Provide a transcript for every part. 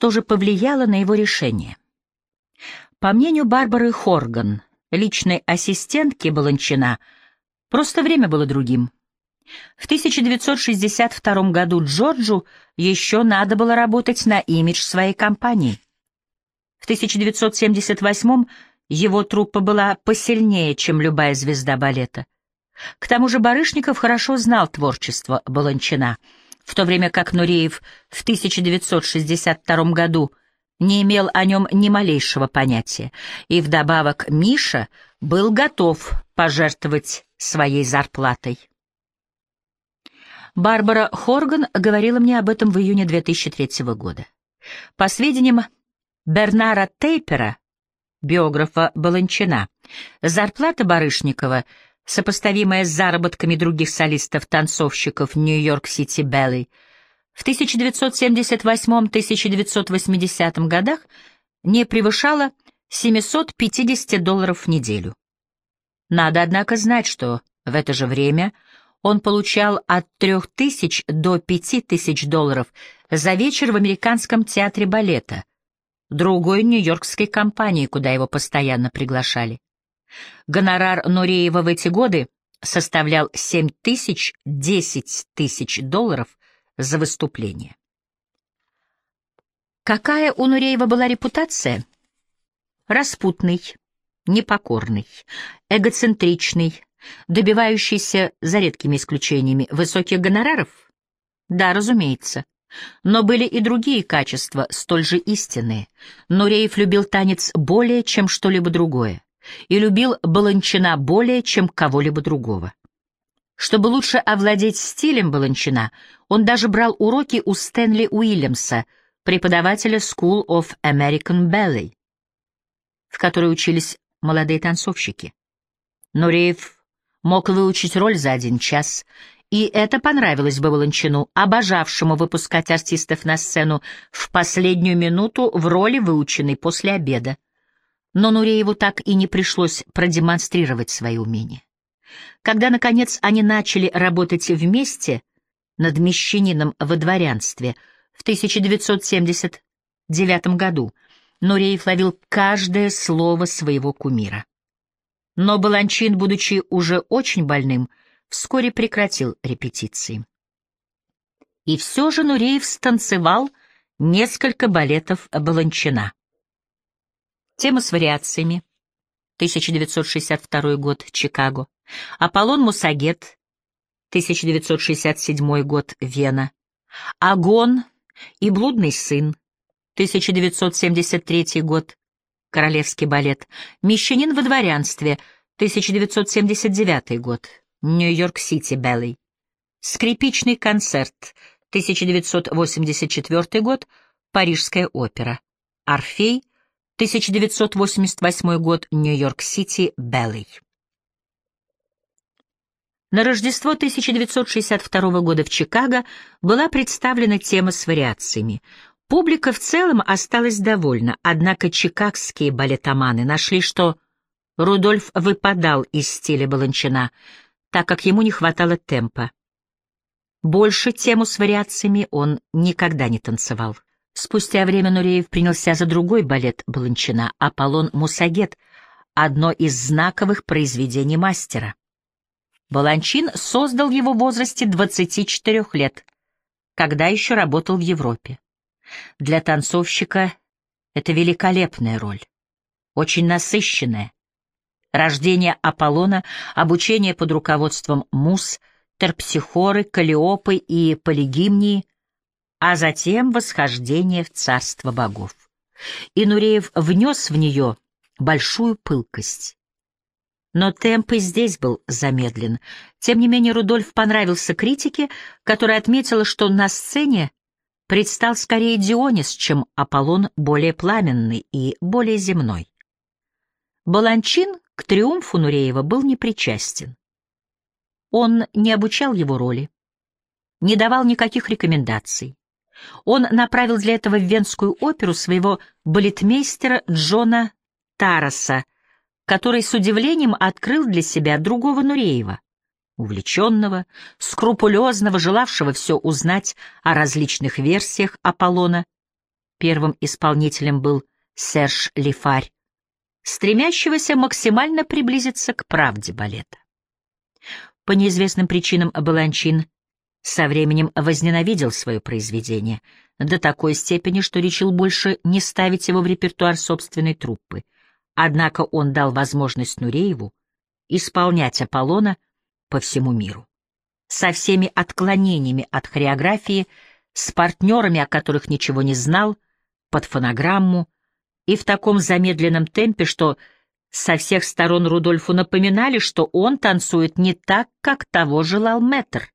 Что же повлияло на его решение? По мнению Барбары Хорган, личной ассистентки Баланчина, просто время было другим. В 1962 году Джорджу еще надо было работать на имидж своей компании. В 1978 его труппа была посильнее, чем любая звезда балета. К тому же Барышников хорошо знал творчество Баланчина, в то время как Нуреев в 1962 году не имел о нем ни малейшего понятия, и вдобавок Миша был готов пожертвовать своей зарплатой. Барбара Хорган говорила мне об этом в июне 2003 года. По сведениям Бернара Тейпера, биографа Баланчина, зарплата Барышникова, сопоставимая с заработками других солистов-танцовщиков Нью-Йорк-Сити Белли, в 1978-1980 годах не превышала 750 долларов в неделю. Надо, однако, знать, что в это же время он получал от 3000 до 5000 долларов за вечер в Американском театре балета, другой нью-йоркской компании, куда его постоянно приглашали. Гонорар Нуреева в эти годы составлял 7 тысяч, 10 тысяч долларов за выступление. Какая у Нуреева была репутация? Распутный, непокорный, эгоцентричный, добивающийся, за редкими исключениями, высоких гонораров? Да, разумеется. Но были и другие качества, столь же истинные. Нуреев любил танец более, чем что-либо другое, и любил Баланчина более, чем кого-либо другого. Чтобы лучше овладеть стилем Баланчина, он даже брал уроки у Стэнли Уильямса, преподавателя School of American Ballet, в которой учились молодые танцовщики. Нуреев мог выучить роль за один час, и это понравилось бы Волончину, обожавшему выпускать артистов на сцену в последнюю минуту в роли, выученной после обеда. Но Нурееву так и не пришлось продемонстрировать свои умения. Когда, наконец, они начали работать вместе над «Мещанином во дворянстве» в 1979 году, Нуреев ловил каждое слово своего кумира. Но Баланчин, будучи уже очень больным, вскоре прекратил репетиции. И все же Нуреев станцевал несколько балетов Баланчина. Тема с вариациями. 1962 год, Чикаго. Аполлон Мусагет. 1967 год, Вена. Агон и блудный сын. 1973 год, Королевский балет. Мещанин во дворянстве. 1979 год. Нью-Йорк-Сити, Белли. Скрипичный концерт. 1984 год. Парижская опера. Орфей. 1988 год. Нью-Йорк-Сити, Белли. На Рождество 1962 года в Чикаго была представлена тема с вариациями. Публика в целом осталась довольна, однако чикагские балетоманы нашли, что Рудольф выпадал из стиля Баланчина, так как ему не хватало темпа. Больше тему с вариациями он никогда не танцевал. Спустя время Нуреев принялся за другой балет Баланчина «Аполлон Мусагет», одно из знаковых произведений мастера. Баланчин создал его в возрасте 24 лет, когда еще работал в Европе. Для танцовщика это великолепная роль, очень насыщенная. Рождение Аполлона, обучение под руководством Мус, Терпсихоры, Калиопы и Полигимнии, а затем восхождение в царство богов. И Нуреев внес в нее большую пылкость. Но темп и здесь был замедлен. Тем не менее Рудольф понравился критике, которая отметила, что на сцене предстал скорее Дионис, чем Аполлон более пламенный и более земной. Баланчин к триумфу Нуреева был непричастен. Он не обучал его роли, не давал никаких рекомендаций. Он направил для этого в Венскую оперу своего балетмейстера Джона Тараса, который с удивлением открыл для себя другого Нуреева увлеченного, скрупулезного, желавшего все узнать о различных версиях Аполлона, Первым исполнителем был Серж Лифарь, стремящегося максимально приблизиться к правде балета. По неизвестным причинам Баланчин со временем возненавидел свое произведение до такой степени, что решил больше не ставить его в репертуар собственной труппы. Однако он дал возможность Нурееву исполнять Аполлона по всему миру. Со всеми отклонениями от хореографии, с партнерами, о которых ничего не знал, под фонограмму и в таком замедленном темпе, что со всех сторон Рудольфу напоминали, что он танцует не так, как того желал мэтр.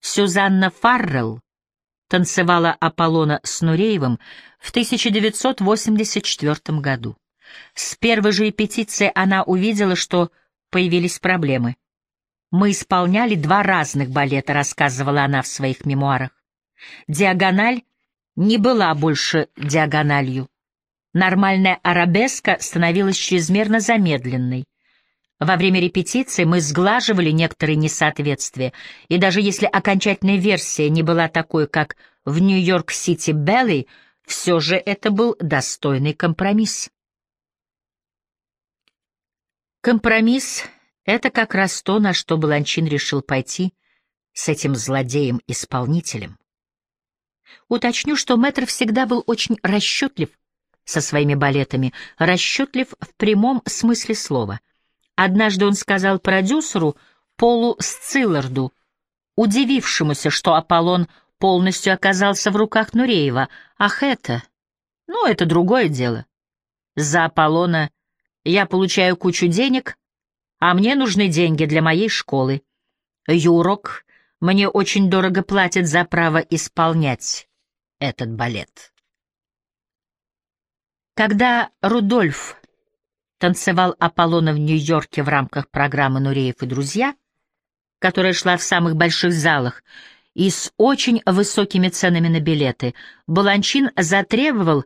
Сюзанна Фаррелл танцевала Аполлона с Нуреевым в 1984 году. С первой же репетиции она увидела, что появились проблемы. «Мы исполняли два разных балета», — рассказывала она в своих мемуарах. «Диагональ не была больше диагональю. Нормальная арабеска становилась чрезмерно замедленной. Во время репетиции мы сглаживали некоторые несоответствия, и даже если окончательная версия не была такой, как в Нью-Йорк-Сити Белли, все же это был достойный компромисс. Компромисс — это как раз то, на что Баланчин решил пойти с этим злодеем-исполнителем. Уточню, что Мэтр всегда был очень расчетлив со своими балетами, расчетлив в прямом смысле слова — Однажды он сказал продюсеру Полу Сцилларду, удивившемуся, что Аполлон полностью оказался в руках Нуреева. «Ах это? Ну, это другое дело. За Аполлона я получаю кучу денег, а мне нужны деньги для моей школы. Юрок мне очень дорого платит за право исполнять этот балет». Когда Рудольф танцевал Аполлона в Нью-Йорке в рамках программы «Нуреев и друзья», которая шла в самых больших залах, и с очень высокими ценами на билеты, Баланчин затребовал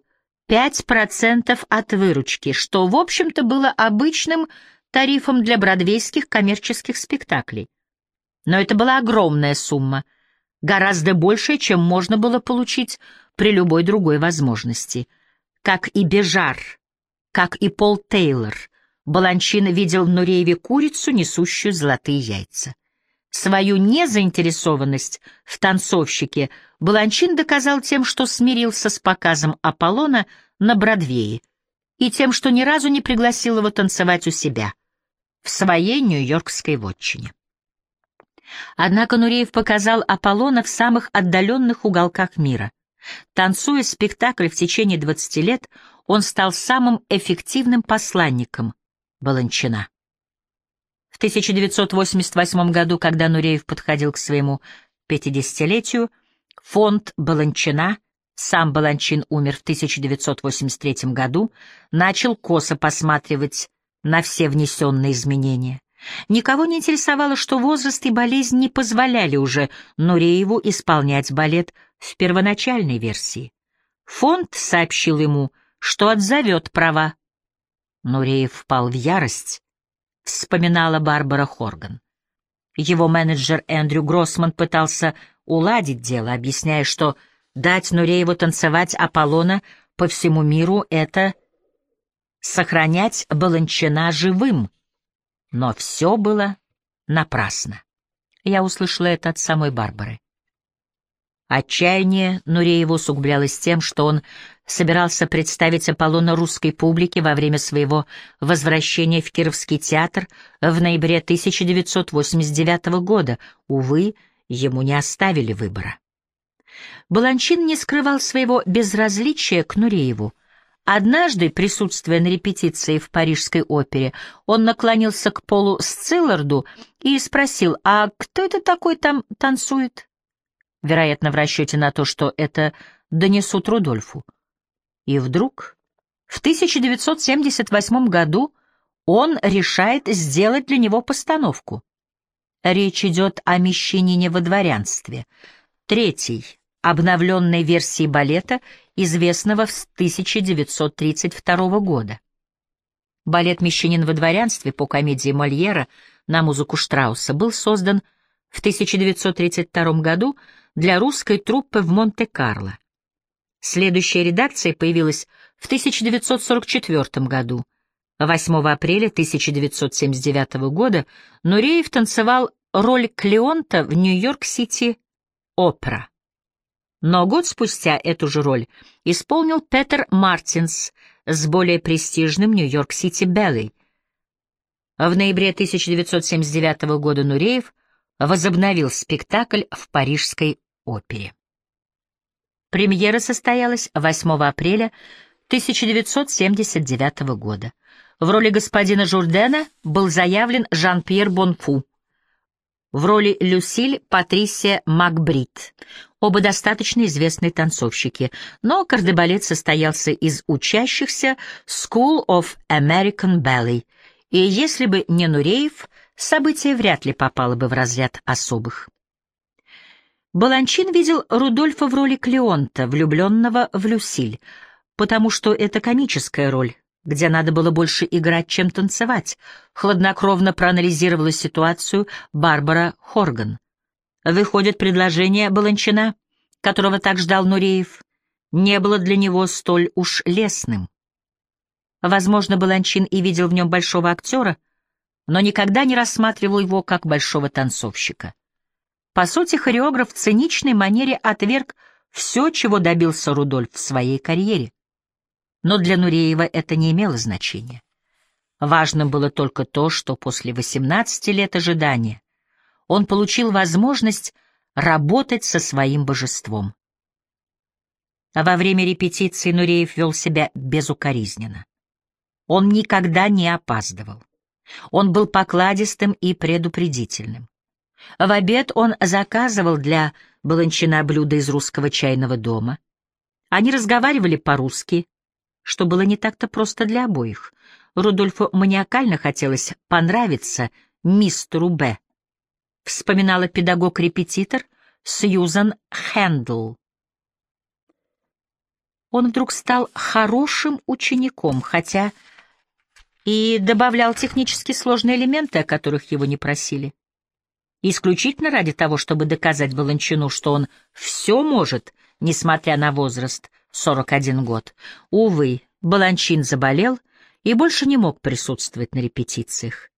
5% от выручки, что, в общем-то, было обычным тарифом для бродвейских коммерческих спектаклей. Но это была огромная сумма, гораздо большая, чем можно было получить при любой другой возможности. Как и Бежар — как и Пол Тейлор, Баланчин видел в Нурееве курицу, несущую золотые яйца. Свою незаинтересованность в танцовщике Баланчин доказал тем, что смирился с показом Аполлона на Бродвее и тем, что ни разу не пригласил его танцевать у себя, в своей нью-йоркской вотчине. Однако Нуреев показал Аполлона в самых отдаленных уголках мира. Танцуя спектакль в течение 20 лет, он стал самым эффективным посланником Баланчина. В 1988 году, когда Нуреев подходил к своему 50-летию, фонд Баланчина, сам Баланчин умер в 1983 году, начал косо посматривать на все внесенные изменения. Никого не интересовало, что возраст и болезнь не позволяли уже Нурееву исполнять балет в первоначальной версии. Фонд сообщил ему, что отзовет права. Нуреев впал в ярость, вспоминала Барбара Хорган. Его менеджер Эндрю Гроссман пытался уладить дело, объясняя, что дать Нурееву танцевать Аполлона по всему миру — это сохранять Баланчина живым. Но все было напрасно. Я услышала это от самой Барбары. Отчаяние Нуреева усугублялось тем, что он собирался представить Аполлона русской публике во время своего возвращения в Кировский театр в ноябре 1989 года. Увы, ему не оставили выбора. Баланчин не скрывал своего безразличия к Нурееву. Однажды, присутствуя на репетиции в Парижской опере, он наклонился к Полу Сцилларду и спросил, «А кто это такой там танцует?» вероятно, в расчете на то, что это донесут Рудольфу. И вдруг, в 1978 году, он решает сделать для него постановку. Речь идет о мещанине во дворянстве, третьей, обновленной версии балета, известного с 1932 года. Балет «Мещанин во дворянстве» по комедии Мольера на музыку Штрауса был создан в 1932 году для русской труппы в Монте-Карло. Следующая редакция появилась в 1944 году. 8 апреля 1979 года Нуреев танцевал роль Клеонта в Нью-Йорк-Сити опера. Но год спустя эту же роль исполнил Петер Мартинс с более престижным Нью-Йорк-Сити Беллой. В ноябре 1979 года Нуреев возобновил спектакль в Парижской опере. Премьера состоялась 8 апреля 1979 года. В роли господина Журдена был заявлен Жан-Пьер Бонфу. В роли Люсиль — Патрисия Макбрид. Оба достаточно известные танцовщики, но кардебалет состоялся из учащихся School of American Ballet, и если бы не Нуреев, событие вряд ли попало бы в разряд особых. Баланчин видел Рудольфа в роли Клеонта, влюбленного в Люсиль, потому что это комическая роль, где надо было больше играть, чем танцевать, хладнокровно проанализировала ситуацию Барбара Хорган. Выходит, предложение Баланчина, которого так ждал Нуреев, не было для него столь уж лесным. Возможно, Баланчин и видел в нем большого актера, но никогда не рассматривал его как большого танцовщика. По сути, хореограф в циничной манере отверг все, чего добился Рудольф в своей карьере. Но для Нуреева это не имело значения. Важным было только то, что после 18 лет ожидания он получил возможность работать со своим божеством. А во время репетиции Нуреев вел себя безукоризненно. Он никогда не опаздывал. Он был покладистым и предупредительным. В обед он заказывал для Баланчина блюда из русского чайного дома. Они разговаривали по-русски, что было не так-то просто для обоих. Рудольфу маниакально хотелось понравиться мистеру Б. Вспоминала педагог-репетитор Сьюзан Хэндл. Он вдруг стал хорошим учеником, хотя и добавлял технически сложные элементы, о которых его не просили. Исключительно ради того, чтобы доказать Баланчину, что он все может, несмотря на возраст — 41 год. Увы, Баланчин заболел и больше не мог присутствовать на репетициях.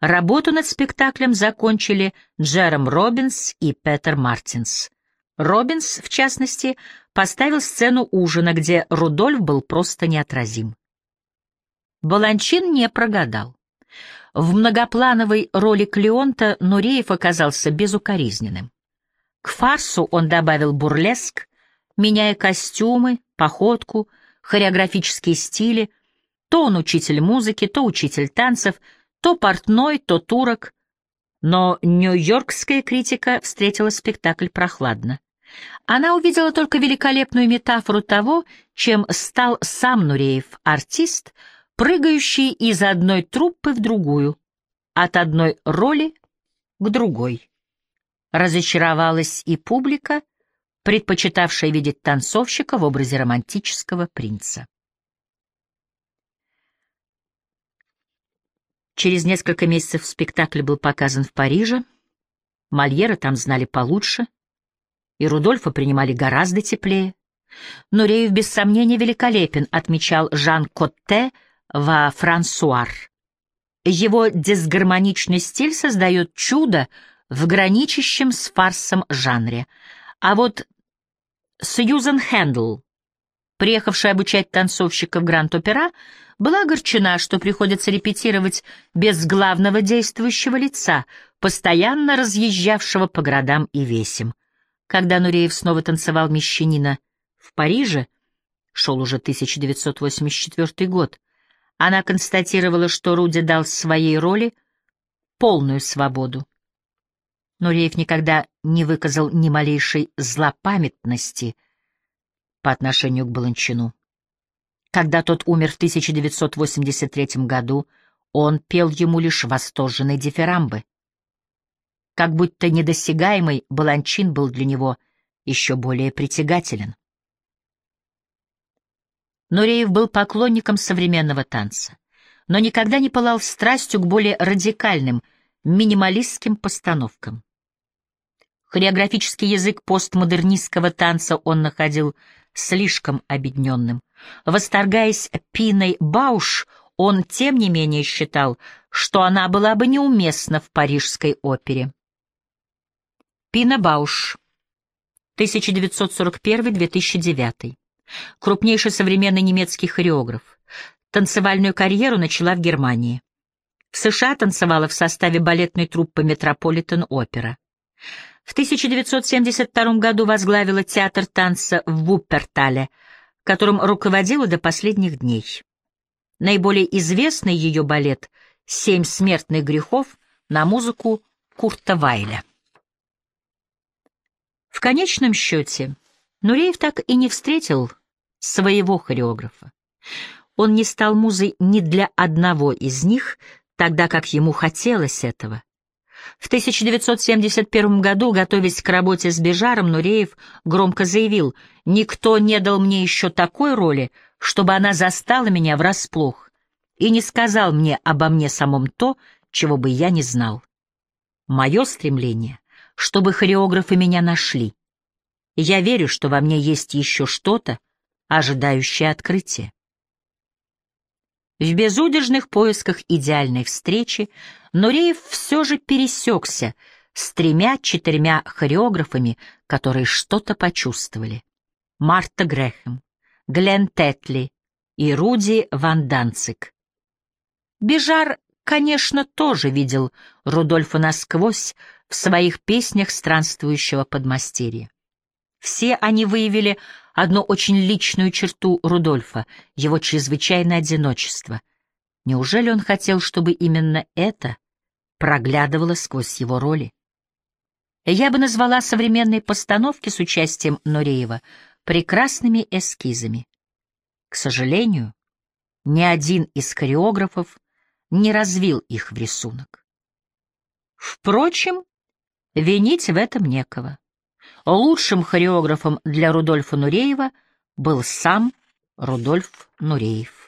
Работу над спектаклем закончили Джером Робинс и Петер Мартинс. Робинс, в частности, поставил сцену ужина, где Рудольф был просто неотразим. Баланчин не прогадал. В многоплановой роли Клеонта Нуреев оказался безукоризненным. К фарсу он добавил бурлеск, меняя костюмы, походку, хореографические стили. То он учитель музыки, то учитель танцев, то портной, то турок. Но нью-йоркская критика встретила спектакль прохладно. Она увидела только великолепную метафору того, чем стал сам Нуреев, артист, прыгающий из одной труппы в другую, от одной роли к другой. Разочаровалась и публика, предпочитавшая видеть танцовщика в образе романтического принца. Через несколько месяцев спектакль был показан в Париже, Мольера там знали получше, и Рудольфа принимали гораздо теплее. Нуреев без сомнения великолепен, отмечал Жан Котте во «Франсуар». Его дисгармоничный стиль создает чудо в граничащем с фарсом жанре, а вот Сьюзен Хэндл, приехавшая обучать танцовщиков Гранд-Опера, была огорчена, что приходится репетировать без главного действующего лица, постоянно разъезжавшего по городам и весям. Когда Нуреев снова танцевал мещанина в Париже, шел уже 1984 год, она констатировала, что Руди дал своей роли полную свободу. Нуреев никогда не выказал ни малейшей злопамятности по отношению к Баланчину. Когда тот умер в 1983 году, он пел ему лишь восторженные дифирамбы. Как будто недосягаемый Баланчин был для него еще более притягателен. Нуреев был поклонником современного танца, но никогда не пылал страстью к более радикальным, минималистским постановкам. Хореографический язык постмодернистского танца он находил слишком обедненным. Восторгаясь Пиной Бауш, он, тем не менее, считал, что она была бы неуместна в парижской опере. Пина Бауш, 1941-2009. Крупнейший современный немецкий хореограф. Танцевальную карьеру начала в Германии. В США танцевала в составе балетной труппы Метрополитен-опера. В 1972 году возглавила театр танца в Вуппертале, которым руководила до последних дней. Наиболее известный ее балет «Семь смертных грехов» на музыку Курта Вайля. В конечном счете, Нуреев так и не встретил своего хореографа. Он не стал музой ни для одного из них, тогда как ему хотелось этого. В 1971 году, готовясь к работе с Бежаром, Нуреев громко заявил, «Никто не дал мне еще такой роли, чтобы она застала меня врасплох и не сказал мне обо мне самом то, чего бы я не знал. Мое стремление, чтобы хореографы меня нашли. Я верю, что во мне есть еще что-то, ожидающее открытия. В безудержных поисках идеальной встречи Нуреев все же пересекся с тремя-четырьмя хореографами, которые что-то почувствовали. Марта Грэхэм, Глен Тетли и Руди Ван Данцик. Бежар, конечно, тоже видел Рудольфа насквозь в своих песнях странствующего подмастерья. Все они выявили одну очень личную черту Рудольфа — его чрезвычайное одиночество. Неужели он хотел, чтобы именно это проглядывало сквозь его роли? Я бы назвала современные постановки с участием Нуреева прекрасными эскизами. К сожалению, ни один из хореографов не развил их в рисунок. Впрочем, винить в этом некого. Лучшим хореографом для Рудольфа Нуреева был сам Рудольф Нуреев.